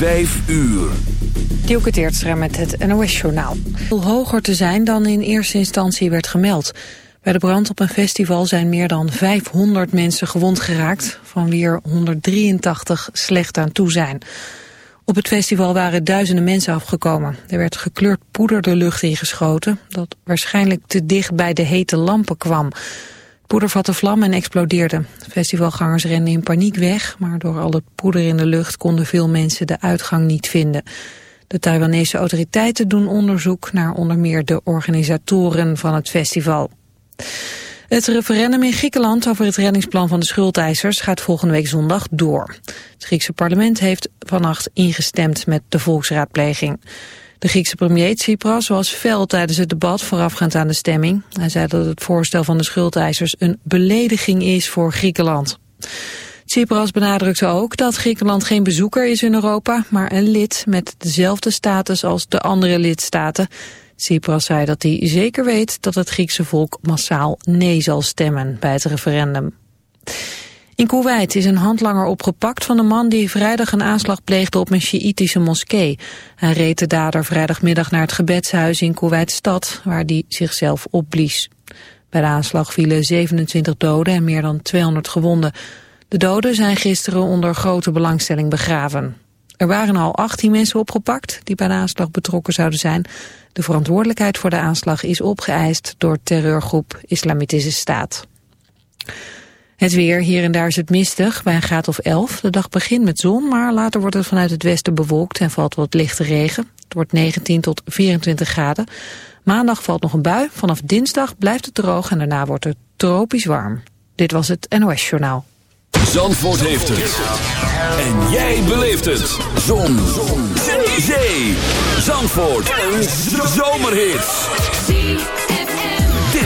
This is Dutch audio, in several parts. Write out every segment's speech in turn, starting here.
Vijf uur. Dielke Teertstra met het NOS-journaal. ...hoger te zijn dan in eerste instantie werd gemeld. Bij de brand op een festival zijn meer dan 500 mensen gewond geraakt... van wie er 183 slecht aan toe zijn. Op het festival waren duizenden mensen afgekomen. Er werd gekleurd poeder de lucht ingeschoten... dat waarschijnlijk te dicht bij de hete lampen kwam... Poeder vatte vlam en explodeerde. Festivalgangers renden in paniek weg, maar door al het poeder in de lucht konden veel mensen de uitgang niet vinden. De Taiwanese autoriteiten doen onderzoek naar onder meer de organisatoren van het festival. Het referendum in Griekenland over het reddingsplan van de schuldeisers gaat volgende week zondag door. Het Griekse parlement heeft vannacht ingestemd met de volksraadpleging. De Griekse premier Tsipras was fel tijdens het debat voorafgaand aan de stemming. Hij zei dat het voorstel van de schuldeisers een belediging is voor Griekenland. Tsipras benadrukte ook dat Griekenland geen bezoeker is in Europa, maar een lid met dezelfde status als de andere lidstaten. Tsipras zei dat hij zeker weet dat het Griekse volk massaal nee zal stemmen bij het referendum. In Kuwait is een handlanger opgepakt van de man die vrijdag een aanslag pleegde op een Sjiïtische moskee. Hij reed de dader vrijdagmiddag naar het gebedshuis in Kuwait-stad, waar hij zichzelf opblies. Bij de aanslag vielen 27 doden en meer dan 200 gewonden. De doden zijn gisteren onder grote belangstelling begraven. Er waren al 18 mensen opgepakt die bij de aanslag betrokken zouden zijn. De verantwoordelijkheid voor de aanslag is opgeëist door terreurgroep Islamitische Staat. Het weer, hier en daar is het mistig, bij een graad of 11. De dag begint met zon, maar later wordt het vanuit het westen bewolkt en valt wat lichte regen. Het wordt 19 tot 24 graden. Maandag valt nog een bui, vanaf dinsdag blijft het droog en daarna wordt het tropisch warm. Dit was het NOS Journaal. Zandvoort heeft het. En jij beleeft het. Zon. zon. Zee. Zandvoort. Een zomerhit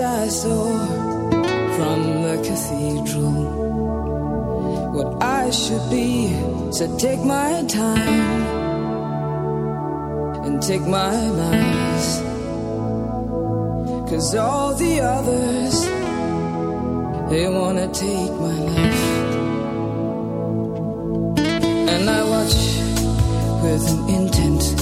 I saw from the cathedral. What I should be, so take my time and take my lies. Cause all the others, they wanna take my life. And I watch with an intent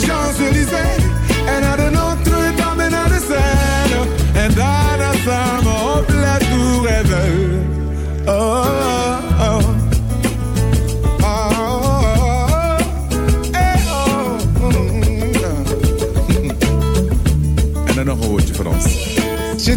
de Champs-Élysées En naar de Notre-Dame en naar de Seine En daarna samen op La oh, oh, oh. En nog een woordje voor ons. Je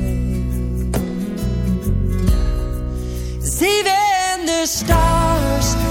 The stars,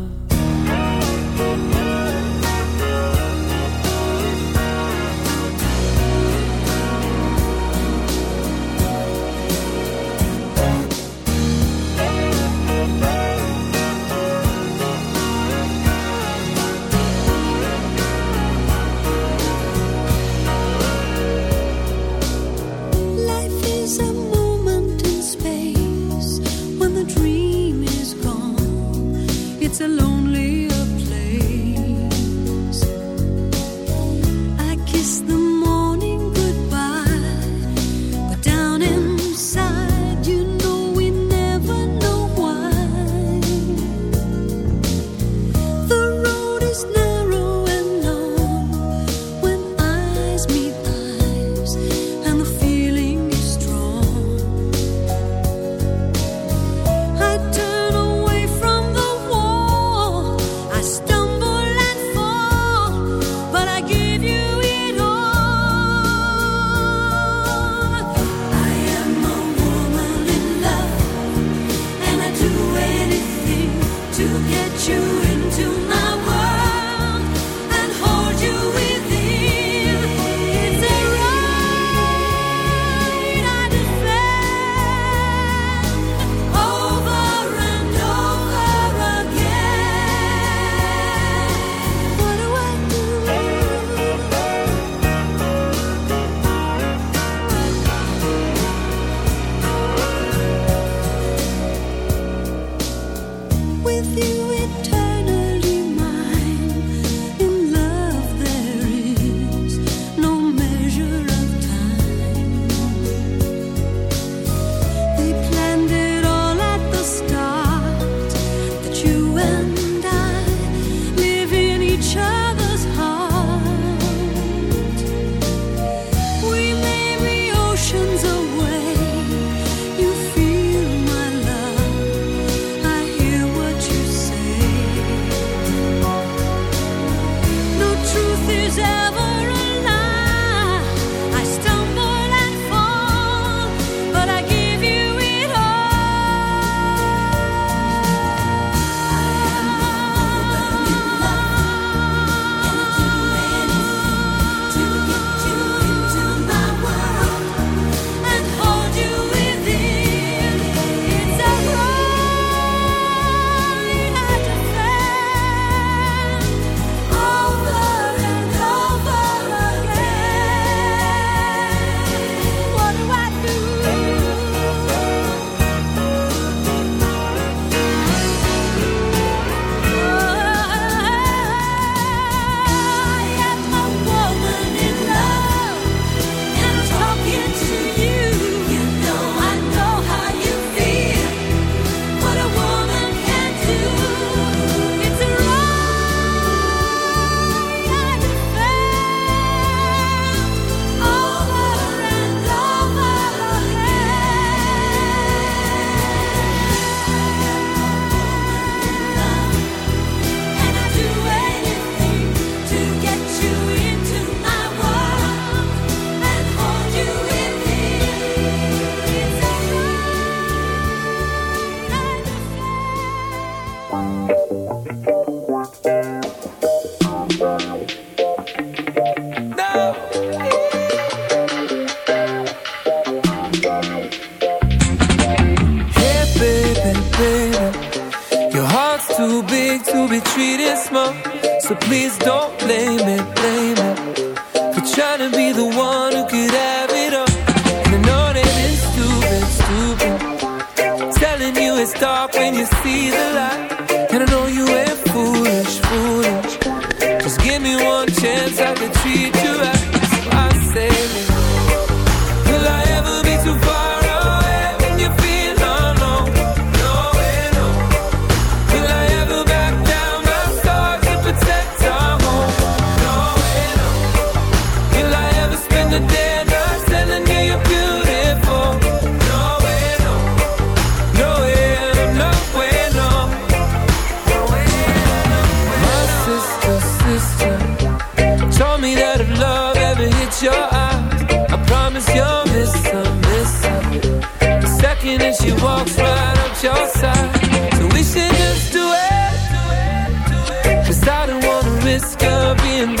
sick of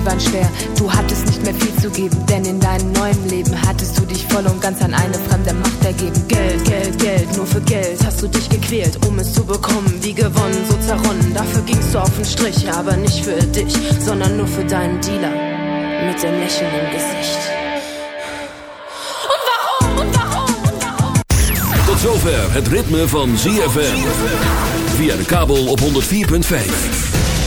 Sie waren schwer. Du hattest nicht mehr viel zu geben, denn in deinem neuen Leben hattest du dich voll und ganz an eine fremde Macht ergeben. Geld, Geld, Geld, nur für Geld hast du dich gequält, um es zu bekommen. Wie gewonnen, so zerronnen. Dafür gingst du auf den Strich, aber nicht für dich, sondern nur für deinen Dealer. Mit dem Lächeln im Gesicht. Tot zover het ritme van ZFM. Via de kabel op 104.5.